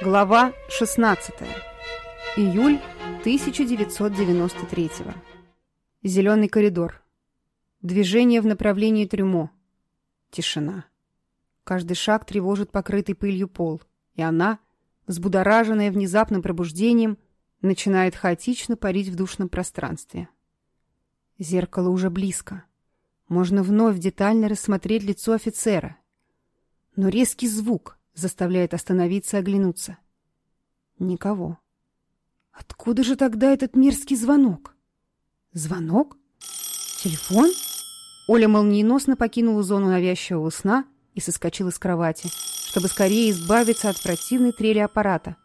Глава 16. Июль 1993. Зеленый коридор. Движение в направлении трюмо. Тишина. Каждый шаг тревожит покрытый пылью пол, и она, взбудораженная внезапным пробуждением, начинает хаотично парить в душном пространстве. Зеркало уже близко. Можно вновь детально рассмотреть лицо офицера. Но резкий звук — заставляет остановиться, оглянуться. Никого. Откуда же тогда этот мерзкий звонок? Звонок? Телефон? Оля молниеносно покинула зону навязчивого сна и соскочила с кровати, чтобы скорее избавиться от противной трели аппарата.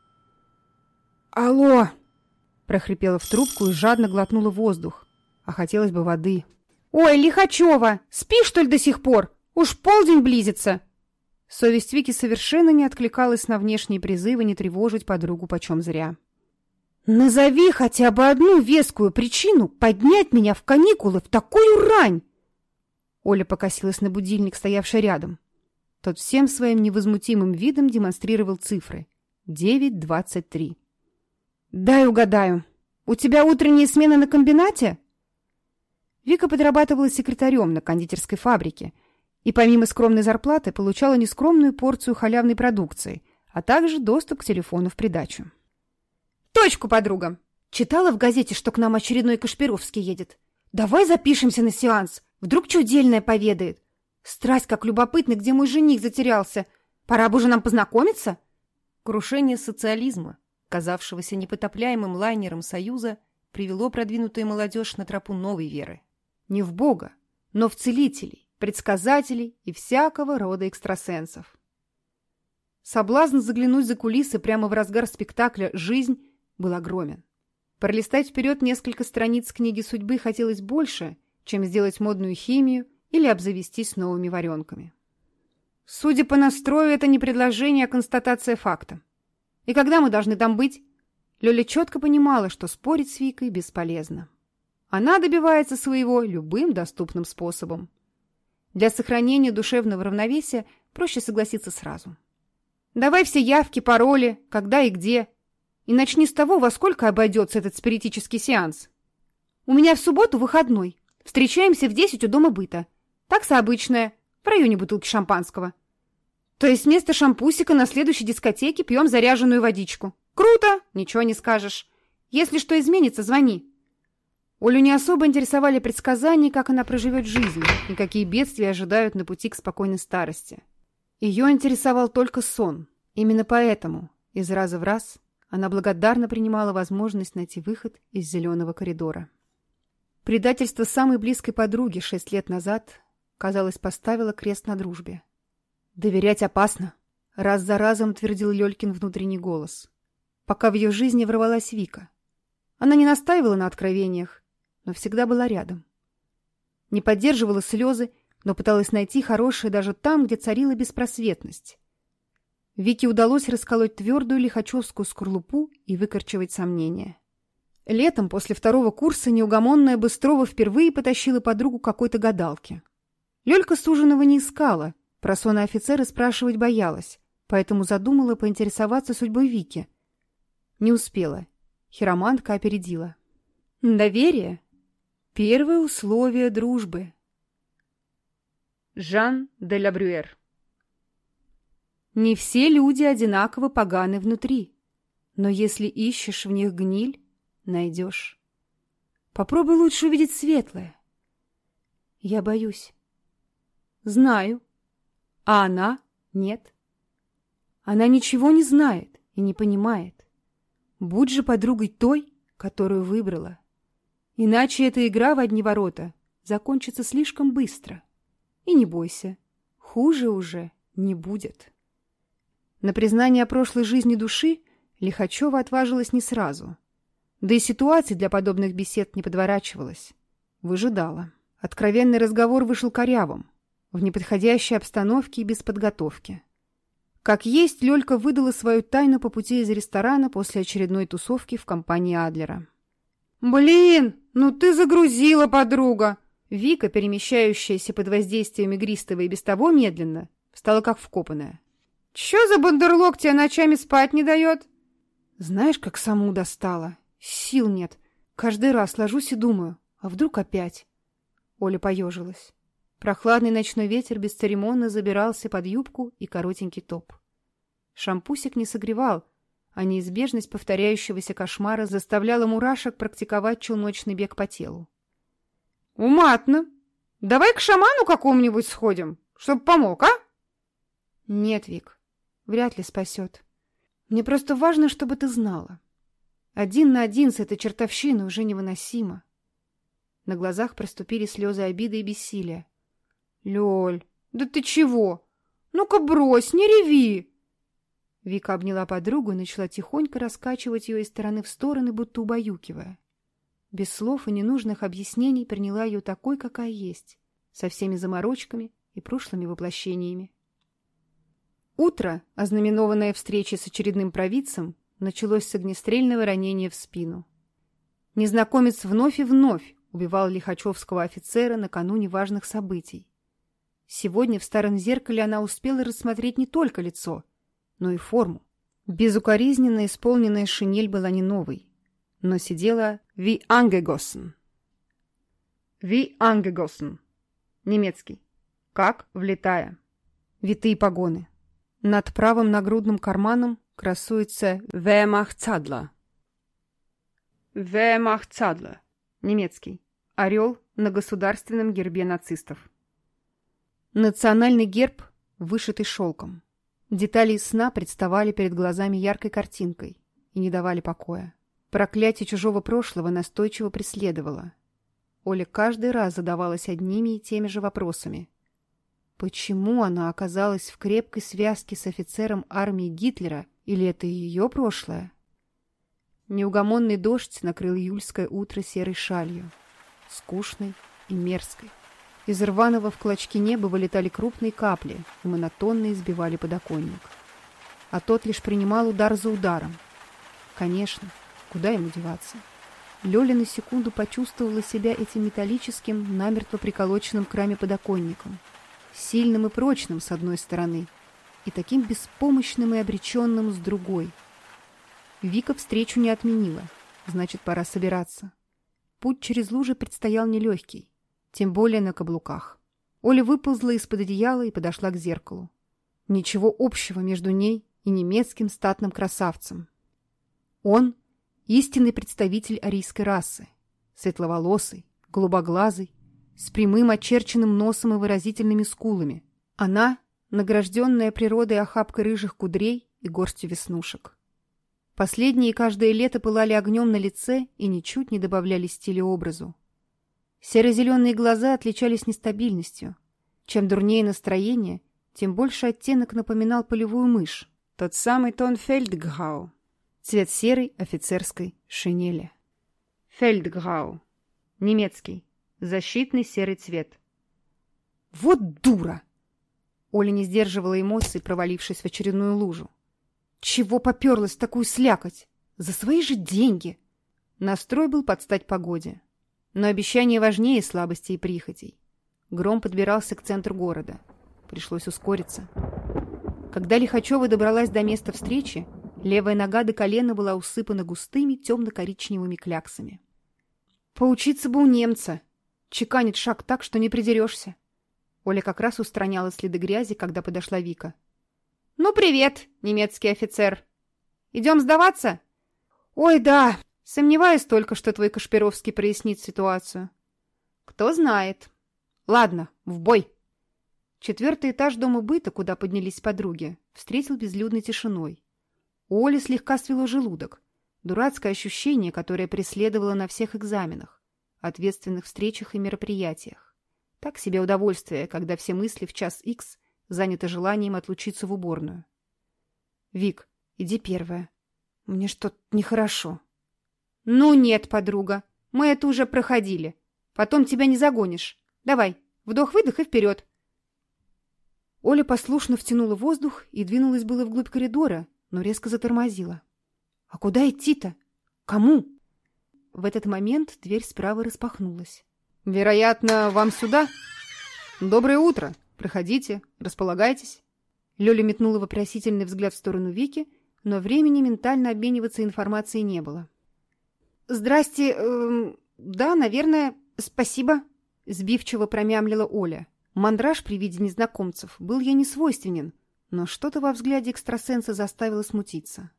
«Алло!» – прохрипела в трубку и жадно глотнула воздух, а хотелось бы воды. «Ой, Лихачева, спи, что ли, до сих пор? Уж полдень близится!» Совесть Вики совершенно не откликалась на внешние призывы не тревожить подругу почем зря. «Назови хотя бы одну вескую причину поднять меня в каникулы в такую рань!» Оля покосилась на будильник, стоявший рядом. Тот всем своим невозмутимым видом демонстрировал цифры. 9.23. «Дай угадаю. У тебя утренние смены на комбинате?» Вика подрабатывала секретарем на кондитерской фабрике – и помимо скромной зарплаты получала нескромную порцию халявной продукции, а также доступ к телефону в придачу. «Точку, подруга!» Читала в газете, что к нам очередной Кашпировский едет. «Давай запишемся на сеанс, вдруг чудельное поведает. Страсть как любопытно, где мой жених затерялся. Пора бы уже нам познакомиться?» Крушение социализма, казавшегося непотопляемым лайнером Союза, привело продвинутую молодежь на тропу новой веры. Не в Бога, но в целителей предсказателей и всякого рода экстрасенсов. Соблазн заглянуть за кулисы прямо в разгар спектакля «Жизнь» был огромен. Пролистать вперед несколько страниц книги судьбы хотелось больше, чем сделать модную химию или обзавестись новыми варенками. Судя по настрою, это не предложение, а констатация факта. И когда мы должны там быть? Лёля четко понимала, что спорить с Викой бесполезно. Она добивается своего любым доступным способом. Для сохранения душевного равновесия проще согласиться сразу. Давай все явки, пароли, когда и где. И начни с того, во сколько обойдется этот спиритический сеанс. У меня в субботу выходной. Встречаемся в 10 у дома быта. Такса обычная, в районе бутылки шампанского. То есть вместо шампусика на следующей дискотеке пьем заряженную водичку. Круто, ничего не скажешь. Если что изменится, звони. Олю не особо интересовали предсказания, как она проживет жизнь и какие бедствия ожидают на пути к спокойной старости. Ее интересовал только сон. Именно поэтому, из раза в раз, она благодарно принимала возможность найти выход из зеленого коридора. Предательство самой близкой подруги шесть лет назад, казалось, поставило крест на дружбе. «Доверять опасно», — раз за разом твердил Лёлькин внутренний голос. Пока в ее жизни врывалась Вика. Она не настаивала на откровениях, но всегда была рядом. Не поддерживала слезы, но пыталась найти хорошее даже там, где царила беспросветность. Вике удалось расколоть твердую лихачевскую скорлупу и выкорчевать сомнения. Летом, после второго курса, неугомонная Быстрова впервые потащила подругу какой-то гадалке. Лёлька Суженова не искала, про сон офицера спрашивать боялась, поэтому задумала поинтересоваться судьбой Вики. Не успела. Хиромантка опередила. «Доверие?» Первое условие дружбы. Жан де Лабрюэр. Не все люди одинаково поганы внутри, но если ищешь в них гниль, найдешь. Попробуй лучше увидеть светлое. Я боюсь. Знаю. А она нет. Она ничего не знает и не понимает. Будь же подругой той, которую выбрала. Иначе эта игра в одни ворота закончится слишком быстро. И не бойся, хуже уже не будет. На признание о прошлой жизни души Лихачева отважилась не сразу. Да и ситуации для подобных бесед не подворачивалась. Выжидала. Откровенный разговор вышел корявым, в неподходящей обстановке и без подготовки. Как есть, Лёлька выдала свою тайну по пути из ресторана после очередной тусовки в компании Адлера. «Блин!» «Ну ты загрузила, подруга!» Вика, перемещающаяся под воздействием игристого и без того медленно, стала как вкопанная. «Чё за бандерлог тебя ночами спать не дает?» «Знаешь, как саму достала? Сил нет. Каждый раз ложусь и думаю, а вдруг опять?» Оля поежилась. Прохладный ночной ветер бесцеремонно забирался под юбку и коротенький топ. Шампусик не согревал, а неизбежность повторяющегося кошмара заставляла мурашек практиковать челночный бег по телу. «Уматно! Давай к шаману какому-нибудь сходим, чтоб помог, а?» «Нет, Вик, вряд ли спасет. Мне просто важно, чтобы ты знала. Один на один с этой чертовщиной уже невыносимо». На глазах проступили слезы обиды и бессилия. «Лёль, да ты чего? Ну-ка брось, не реви!» Вика обняла подругу и начала тихонько раскачивать ее из стороны в стороны, будто убаюкивая. Без слов и ненужных объяснений приняла ее такой, какая есть, со всеми заморочками и прошлыми воплощениями. Утро, ознаменованное встречей с очередным провидцем, началось с огнестрельного ранения в спину. Незнакомец вновь и вновь убивал лихачевского офицера накануне важных событий. Сегодня в старом зеркале она успела рассмотреть не только лицо — но и форму. Безукоризненно исполненная шинель была не новой, но сидела «Ви ангегосен». «Ви ангегосен» — немецкий. «Как влетая». Витые погоны. Над правым нагрудным карманом красуется «Вемахцадла». «Вемахцадла» — немецкий. Орел на государственном гербе нацистов. Национальный герб, вышитый шелком. Детали сна представали перед глазами яркой картинкой и не давали покоя. Проклятие чужого прошлого настойчиво преследовало. Оля каждый раз задавалась одними и теми же вопросами. Почему она оказалась в крепкой связке с офицером армии Гитлера, или это ее прошлое? Неугомонный дождь накрыл июльское утро серой шалью, скучной и мерзкой. Из рваного в клочки неба вылетали крупные капли и монотонно избивали подоконник. А тот лишь принимал удар за ударом. Конечно, куда ему деваться? Лёля на секунду почувствовала себя этим металлическим, намертво приколоченным к раме подоконником. Сильным и прочным с одной стороны, и таким беспомощным и обречённым с другой. Вика встречу не отменила, значит, пора собираться. Путь через лужи предстоял нелегкий тем более на каблуках. Оля выползла из-под одеяла и подошла к зеркалу. Ничего общего между ней и немецким статным красавцем. Он – истинный представитель арийской расы. Светловолосый, голубоглазый, с прямым очерченным носом и выразительными скулами. Она – награжденная природой охапкой рыжих кудрей и горстью веснушек. Последние каждое лето пылали огнем на лице и ничуть не добавляли стилю образу. Серо-зеленые глаза отличались нестабильностью. Чем дурнее настроение, тем больше оттенок напоминал полевую мышь. Тот самый тон Фельдграу. Цвет серой офицерской шинели. Фельдграу. Немецкий. Защитный серый цвет. Вот дура! Оля не сдерживала эмоций, провалившись в очередную лужу. Чего поперлась такую слякоть? За свои же деньги! Настрой был под стать погоде. Но обещание важнее слабостей и прихотей. Гром подбирался к центру города. Пришлось ускориться. Когда Лихачева добралась до места встречи, левая нога до колена была усыпана густыми темно-коричневыми кляксами. «Поучиться бы у немца!» Чеканит шаг так, что не придерешься. Оля как раз устраняла следы грязи, когда подошла Вика. «Ну, привет, немецкий офицер! Идем сдаваться?» «Ой, да!» Сомневаюсь только, что твой Кашпировский прояснит ситуацию. Кто знает. Ладно, в бой. Четвертый этаж дома быта, куда поднялись подруги, встретил безлюдной тишиной. У Оли слегка свело желудок. Дурацкое ощущение, которое преследовало на всех экзаменах, ответственных встречах и мероприятиях. Так себе удовольствие, когда все мысли в час X заняты желанием отлучиться в уборную. «Вик, иди первая. Мне что-то нехорошо». «Ну нет, подруга, мы это уже проходили. Потом тебя не загонишь. Давай, вдох-выдох и вперед!» Оля послушно втянула воздух и двинулась было вглубь коридора, но резко затормозила. «А куда идти-то? Кому?» В этот момент дверь справа распахнулась. «Вероятно, вам сюда?» «Доброе утро! Проходите, располагайтесь!» Лёля метнула вопросительный взгляд в сторону Вики, но времени ментально обмениваться информацией не было. «Здрасте, эм, да, наверное, спасибо», — сбивчиво промямлила Оля. Мандраж при виде незнакомцев был ей не свойственен, но что-то во взгляде экстрасенса заставило смутиться.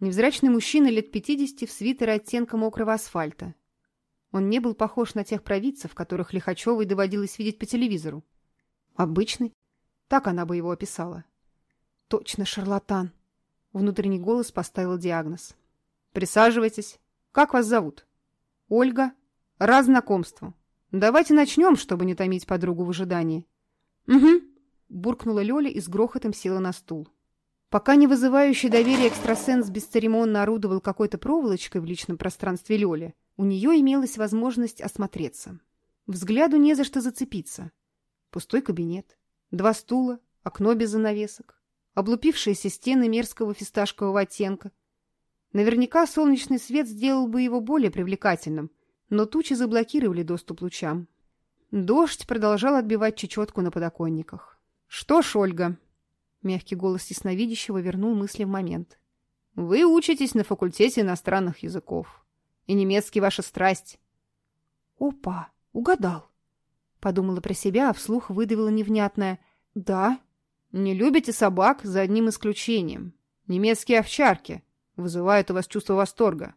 Невзрачный мужчина лет пятидесяти в свитере оттенка мокрого асфальта. Он не был похож на тех провидцев, которых Лихачевой доводилось видеть по телевизору. Обычный. Так она бы его описала. Точно шарлатан. Внутренний голос поставил диагноз. «Присаживайтесь». Как вас зовут? Ольга. Раз знакомству. Давайте начнем, чтобы не томить подругу в ожидании. Угу. Буркнула Лёля и с грохотом села на стул. Пока не вызывающий доверие экстрасенс бесцеремонно орудовал какой-то проволочкой в личном пространстве Лёли, у нее имелась возможность осмотреться. Взгляду не за что зацепиться. Пустой кабинет, два стула, окно без занавесок, облупившиеся стены мерзкого фисташкового оттенка, Наверняка солнечный свет сделал бы его более привлекательным, но тучи заблокировали доступ лучам. Дождь продолжал отбивать чечетку на подоконниках. «Что ж, Ольга?» Мягкий голос ясновидящего вернул мысли в момент. «Вы учитесь на факультете иностранных языков. И немецкий ваша страсть». «Опа! Угадал!» Подумала про себя, а вслух выдавила невнятное «Да». «Не любите собак за одним исключением. Немецкие овчарки вызывает у вас чувство восторга.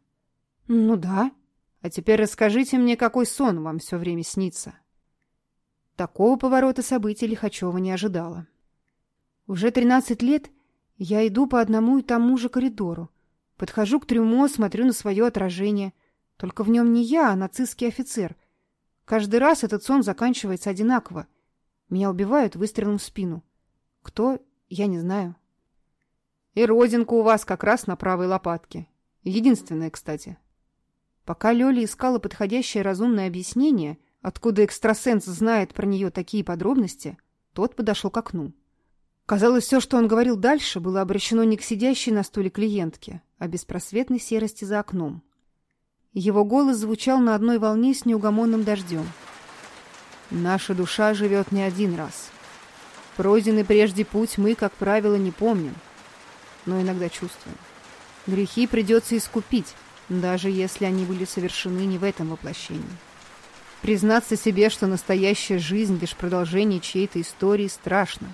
Ну да. А теперь расскажите мне, какой сон вам все время снится. Такого поворота событий Лихачева не ожидала. Уже 13 лет я иду по одному и тому же коридору. Подхожу к трюмо, смотрю на свое отражение. Только в нем не я, а нацистский офицер. Каждый раз этот сон заканчивается одинаково. Меня убивают выстрелом в спину. Кто, я не знаю. И родинка у вас как раз на правой лопатке. Единственная, кстати. Пока Лёля искала подходящее разумное объяснение, откуда экстрасенс знает про нее такие подробности, тот подошел к окну. Казалось, все, что он говорил дальше, было обращено не к сидящей на стуле клиентке, а беспросветной серости за окном. Его голос звучал на одной волне с неугомонным дождем. «Наша душа живет не один раз. Пройденный прежде путь мы, как правило, не помним но иногда чувствуем. Грехи придется искупить, даже если они были совершены не в этом воплощении. Признаться себе, что настоящая жизнь лишь продолжение чьей-то истории, страшно.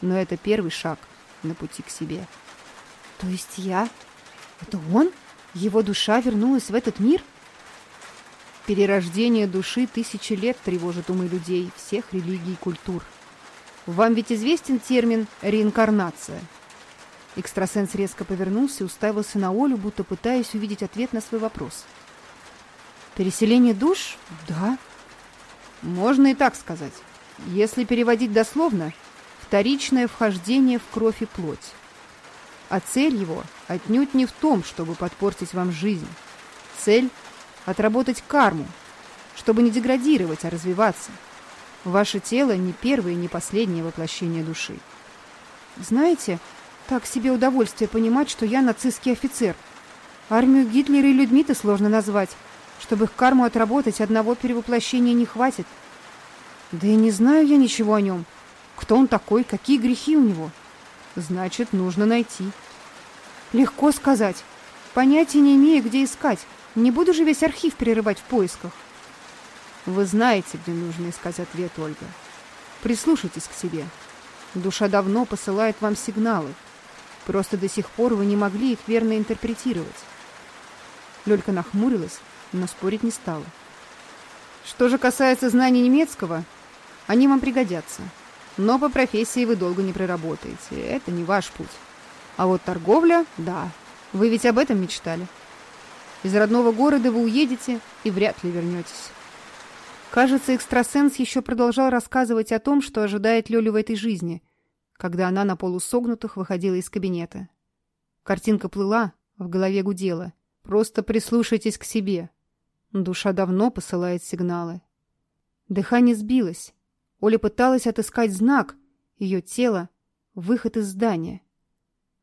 Но это первый шаг на пути к себе. То есть я? Это он? Его душа вернулась в этот мир? Перерождение души тысячи лет тревожит умы людей всех религий и культур. Вам ведь известен термин «реинкарнация»? Экстрасенс резко повернулся и уставился на Олю, будто пытаясь увидеть ответ на свой вопрос. «Переселение душ? Да». «Можно и так сказать. Если переводить дословно, вторичное вхождение в кровь и плоть. А цель его отнюдь не в том, чтобы подпортить вам жизнь. Цель – отработать карму, чтобы не деградировать, а развиваться. Ваше тело не первое и не последнее воплощение души. Знаете, – так себе удовольствие понимать, что я нацистский офицер. Армию Гитлера и людьми-то сложно назвать. Чтобы их карму отработать, одного перевоплощения не хватит. Да и не знаю я ничего о нем. Кто он такой, какие грехи у него? Значит, нужно найти. Легко сказать. Понятия не имею, где искать. Не буду же весь архив перерывать в поисках. Вы знаете, где нужно искать ответ, Ольга. Прислушайтесь к себе. Душа давно посылает вам сигналы. Просто до сих пор вы не могли их верно интерпретировать. Лёлька нахмурилась, но спорить не стала. Что же касается знаний немецкого, они вам пригодятся. Но по профессии вы долго не проработаете. Это не ваш путь. А вот торговля – да. Вы ведь об этом мечтали. Из родного города вы уедете и вряд ли вернетесь. Кажется, экстрасенс еще продолжал рассказывать о том, что ожидает Лёлю в этой жизни – когда она на полусогнутых выходила из кабинета. Картинка плыла, в голове гудела. «Просто прислушайтесь к себе». Душа давно посылает сигналы. Дыхание сбилось. Оля пыталась отыскать знак, ее тело, выход из здания.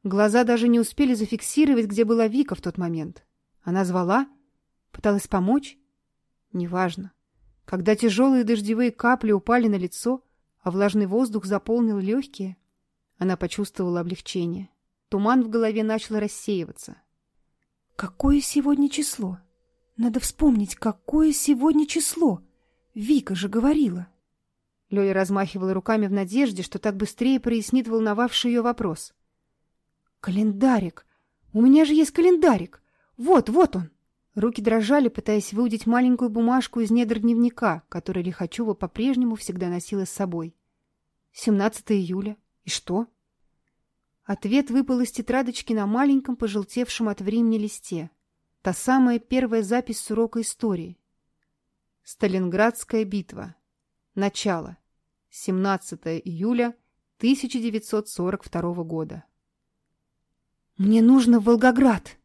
Глаза даже не успели зафиксировать, где была Вика в тот момент. Она звала, пыталась помочь. Неважно. Когда тяжелые дождевые капли упали на лицо, а влажный воздух заполнил легкие, она почувствовала облегчение. Туман в голове начал рассеиваться. «Какое сегодня число? Надо вспомнить, какое сегодня число? Вика же говорила!» Лёля размахивала руками в надежде, что так быстрее прояснит волновавший её вопрос. «Календарик! У меня же есть календарик! Вот, вот он!» Руки дрожали, пытаясь выудить маленькую бумажку из недр дневника, который Лихачева по-прежнему всегда носила с собой. 17 июля. И что? Ответ выпал из тетрадочки на маленьком пожелтевшем от времени листе. Та самая первая запись с урока истории. Сталинградская битва. Начало. 17 июля 1942 года. «Мне нужно в Волгоград!»